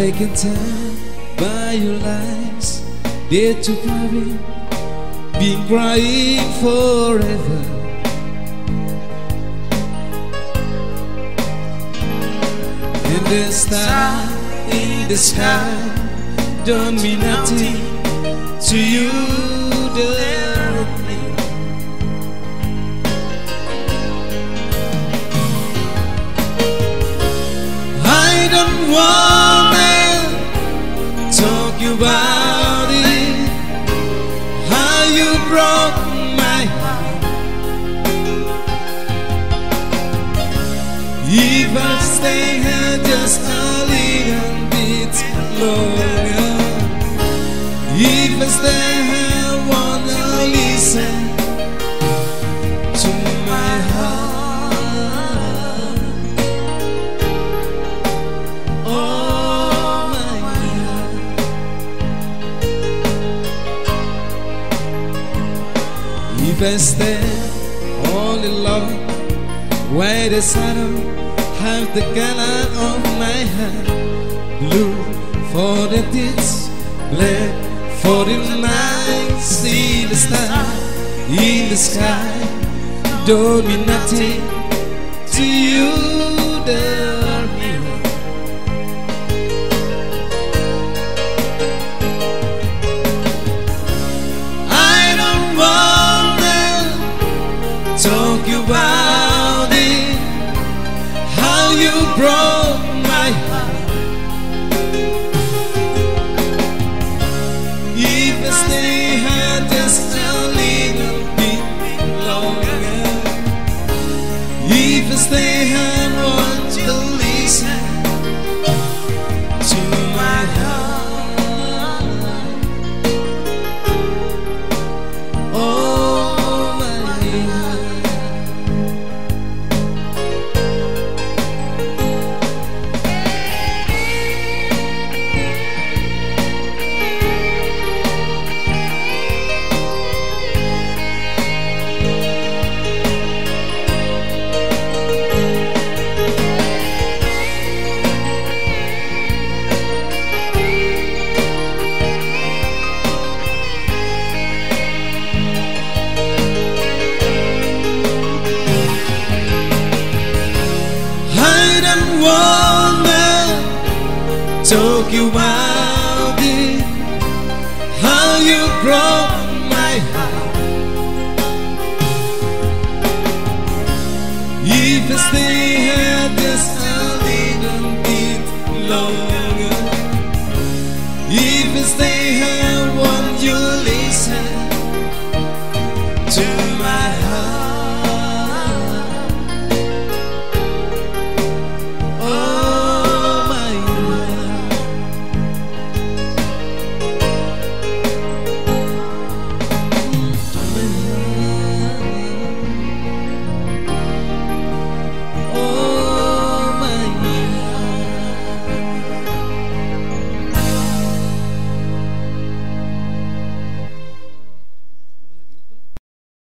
Can tell by your lies that you've probably been crying forever. And the star in the sky don't mean nothing to you, talk about it. How you broke my heart. If I stay here just a little bit longer, I stay all alone, where the sun have the color of my hair, blue for the ditch, black for the night, see the star in the sky, don't mean nothing to you, darling. woman took you out in how you broke my heart. If I stay at this a little bit longer, if I stay here, won't you listen to my heart?